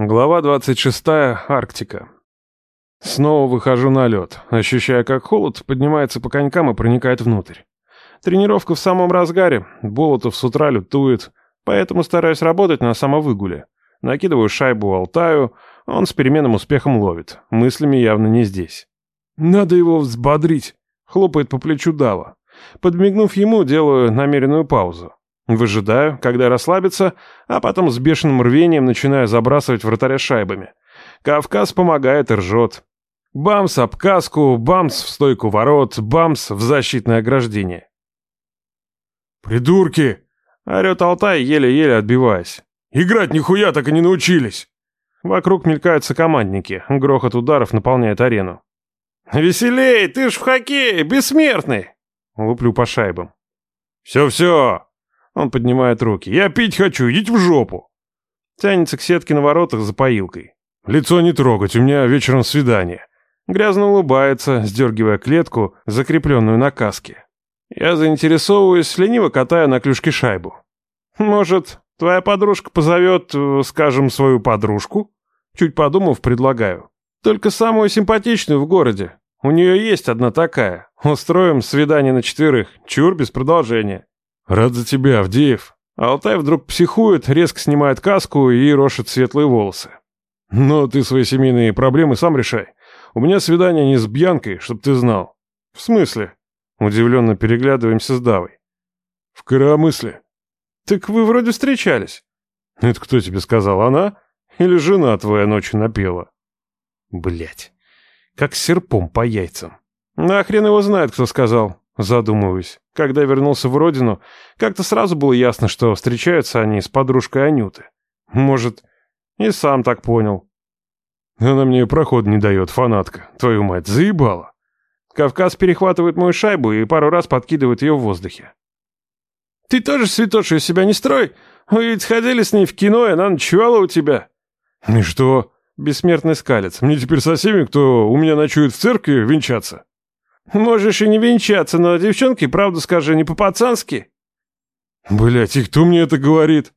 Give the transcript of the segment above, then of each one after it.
Глава 26. Арктика. Снова выхожу на лед, ощущая, как холод поднимается по конькам и проникает внутрь. Тренировка в самом разгаре, Болотов с утра лютует, поэтому стараюсь работать на самовыгуле. Накидываю шайбу Алтаю, он с переменным успехом ловит, мыслями явно не здесь. «Надо его взбодрить», — хлопает по плечу Дава. Подмигнув ему, делаю намеренную паузу. Выжидаю, когда расслабится, а потом с бешеным рвением начинаю забрасывать вратаря шайбами. Кавказ помогает и ржет. Бамс об каску, бамс в стойку ворот, бамс в защитное ограждение. «Придурки!» — орёт Алтай, еле-еле отбиваясь. «Играть нихуя так и не научились!» Вокруг мелькаются командники, грохот ударов наполняет арену. «Веселей, ты ж в хоккее, бессмертный!» Луплю по шайбам. «Все-все!» Он поднимает руки. «Я пить хочу, идите в жопу!» Тянется к сетке на воротах за поилкой. «Лицо не трогать, у меня вечером свидание». Грязно улыбается, сдергивая клетку, закрепленную на каске. Я заинтересовываюсь, лениво катая на клюшке шайбу. «Может, твоя подружка позовет, э, скажем, свою подружку?» Чуть подумав, предлагаю. «Только самую симпатичную в городе. У нее есть одна такая. Устроим свидание на четверых. Чур без продолжения». «Рад за тебя, Авдеев». Алтай вдруг психует, резко снимает каску и рошит светлые волосы. «Но ты свои семейные проблемы сам решай. У меня свидание не с Бьянкой, чтоб ты знал». «В смысле?» Удивленно переглядываемся с Давой. «В коромысле». «Так вы вроде встречались». «Это кто тебе сказал, она? Или жена твоя ночью напела?» Блять, как серпом по яйцам. На хрен его знает, кто сказал. Задумываюсь. Когда вернулся в родину, как-то сразу было ясно, что встречаются они с подружкой Анюты. Может, и сам так понял. Она мне проход не дает, фанатка. Твою мать, заебала. Кавказ перехватывает мою шайбу и пару раз подкидывает ее в воздухе. «Ты тоже святошу из себя не строй? Вы ведь ходили с ней в кино, и она ночевала у тебя». «И что?» — бессмертный скалец. «Мне теперь со всеми, кто у меня ночует в церкви, венчаться». Можешь и не венчаться, но девчонки, правду скажи, не по-пацански. Блять, и кто мне это говорит?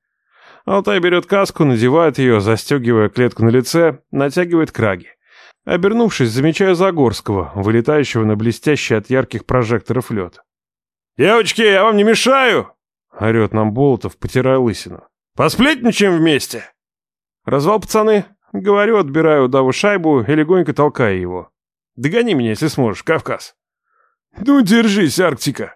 Алтай берет каску, надевает ее, застегивая клетку на лице, натягивает краги. Обернувшись, замечаю Загорского, вылетающего на блестящий от ярких прожекторов лед. «Девочки, я вам не мешаю!» — орет нам Болотов, потирая лысину. «Посплетничаем вместе!» «Развал, пацаны!» — говорю, отбираю удаву шайбу и легонько толкаю его. «Догони меня, если сможешь, Кавказ!» «Ну, держись, Арктика!»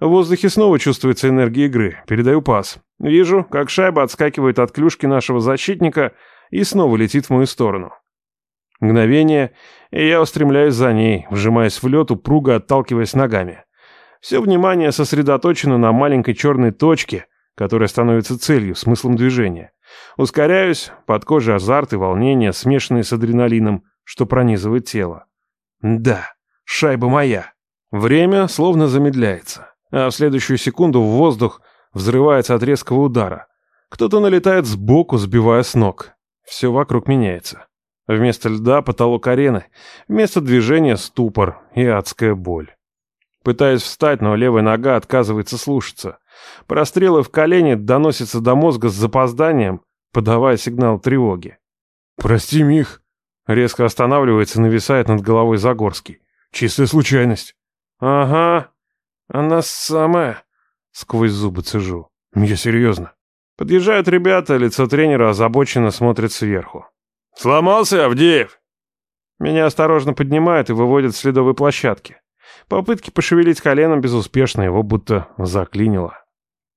В воздухе снова чувствуется энергия игры. Передаю пас. Вижу, как шайба отскакивает от клюшки нашего защитника и снова летит в мою сторону. Мгновение, и я устремляюсь за ней, вжимаясь в лед, упруго отталкиваясь ногами. Все внимание сосредоточено на маленькой черной точке, которая становится целью, смыслом движения. Ускоряюсь, под кожей азарт и волнение, смешанные с адреналином, что пронизывает тело. Да, шайба моя. Время словно замедляется, а в следующую секунду в воздух взрывается от резкого удара. Кто-то налетает сбоку, сбивая с ног. Все вокруг меняется. Вместо льда потолок арены, вместо движения ступор и адская боль. Пытаюсь встать, но левая нога отказывается слушаться. Прострелы в колени доносятся до мозга с запозданием, подавая сигнал тревоги. «Прости, Мих!» Резко останавливается и нависает над головой Загорский. «Чистая случайность!» «Ага, она самая...» Сквозь зубы цежу. «Я серьезно». Подъезжают ребята, лицо тренера озабоченно смотрит сверху. «Сломался, Авдеев?» Меня осторожно поднимают и выводят с ледовой площадки. Попытки пошевелить коленом безуспешно, его будто заклинило.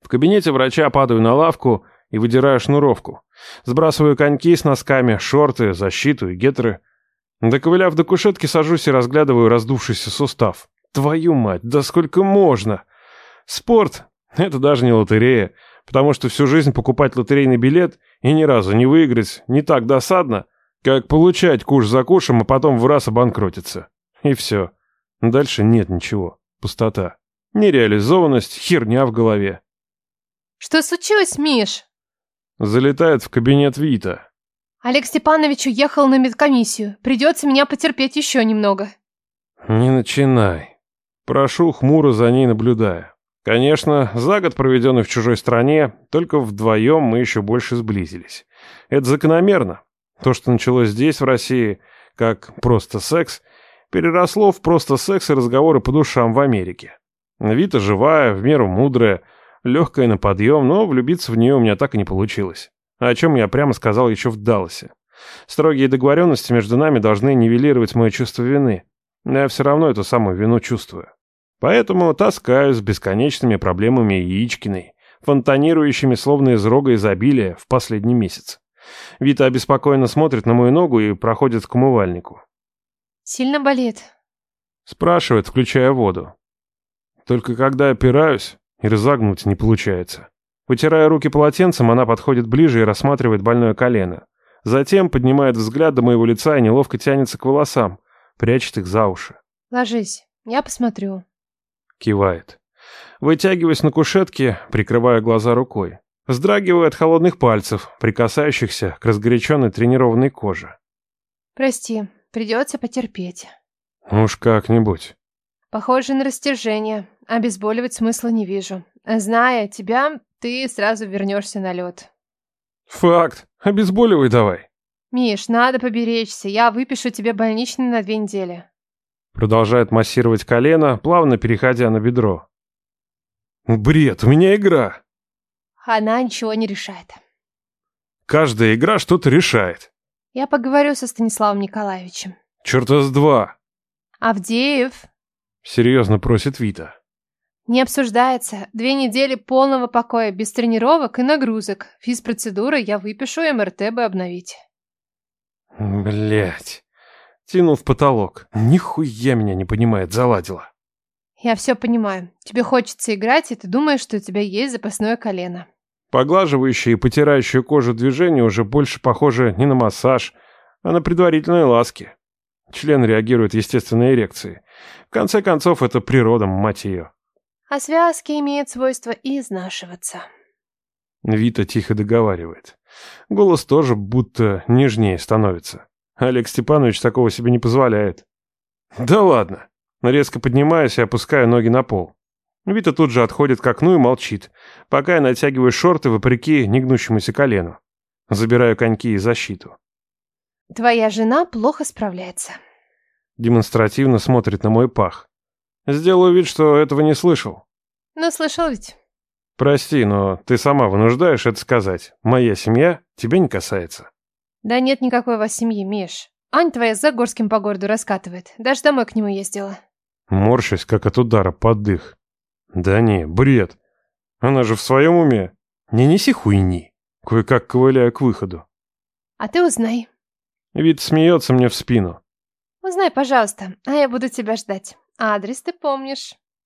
В кабинете врача падаю на лавку и выдираю шнуровку. Сбрасываю коньки с носками, шорты, защиту и гетры. Доковыляв до кушетки, сажусь и разглядываю раздувшийся сустав. Твою мать, да сколько можно? Спорт — это даже не лотерея, потому что всю жизнь покупать лотерейный билет и ни разу не выиграть не так досадно, как получать куш за кушем, а потом в раз обанкротиться. И все. Дальше нет ничего. Пустота. Нереализованность, херня в голове. «Что случилось, Миш?» Залетает в кабинет Вита. Олег Степанович уехал на медкомиссию. Придется меня потерпеть еще немного. Не начинай. Прошу, хмуро за ней наблюдая. Конечно, за год, проведенный в чужой стране, только вдвоем мы еще больше сблизились. Это закономерно. То, что началось здесь, в России, как просто секс, переросло в просто секс и разговоры по душам в Америке. Вита живая, в меру мудрая, легкая на подъем, но влюбиться в нее у меня так и не получилось. О чем я прямо сказал еще в Далласе. Строгие договоренности между нами должны нивелировать мое чувство вины. Но я все равно эту самую вину чувствую. Поэтому таскаюсь с бесконечными проблемами Яичкиной, фонтанирующими словно из рога изобилия в последний месяц. Вита обеспокоенно смотрит на мою ногу и проходит к умывальнику. Сильно болит? Спрашивает, включая воду. Только когда опираюсь, и разогнуть не получается. Вытирая руки полотенцем, она подходит ближе и рассматривает больное колено. Затем поднимает взгляд до моего лица и неловко тянется к волосам, прячет их за уши. Ложись, я посмотрю. Кивает. Вытягиваясь на кушетке, прикрывая глаза рукой. Вздрагиваю от холодных пальцев, прикасающихся к разгоряченной тренированной коже. Прости, придется потерпеть. Уж как-нибудь. Похоже на растяжение. Обезболивать смысла не вижу. Зная тебя, ты сразу вернешься на лед. Факт. Обезболивай давай. Миш, надо поберечься. Я выпишу тебе больничный на две недели. Продолжает массировать колено, плавно переходя на бедро. Бред, у меня игра. Она ничего не решает. Каждая игра что-то решает. Я поговорю со Станиславом Николаевичем. Черта с два. Авдеев. Серьезно просит Вита. Не обсуждается. Две недели полного покоя, без тренировок и нагрузок. Физпроцедуры я выпишу, МРТ бы обновить. Блять. Тянул в потолок. Нихуя меня не понимает, заладила. Я все понимаю. Тебе хочется играть, и ты думаешь, что у тебя есть запасное колено. Поглаживающие и потирающие кожу движения уже больше похоже не на массаж, а на предварительные ласки. Член реагирует естественной эрекцией. В конце концов, это природа, мать ее. А связки имеют свойство изнашиваться. Вита тихо договаривает. Голос тоже будто нежнее становится. Олег Степанович такого себе не позволяет. Да ладно. Резко поднимаюсь и опускаю ноги на пол. Вита тут же отходит к окну и молчит, пока я натягиваю шорты вопреки негнущемуся колену. Забираю коньки и защиту. Твоя жена плохо справляется. Демонстративно смотрит на мой пах. Сделаю вид, что этого не слышал. Ну, слышал ведь. Прости, но ты сама вынуждаешь это сказать. Моя семья тебя не касается. Да нет никакой у вас семьи, Миш. Ань твоя с Загорским по городу раскатывает. Даже домой к нему ездила. Морщусь, как от удара под дых. Да не, бред. Она же в своем уме. Не неси хуйни. Кое-как ковыляю к выходу. А ты узнай. Вид смеется мне в спину. Узнай, пожалуйста, а я буду тебя ждать. Адрес ты помнишь.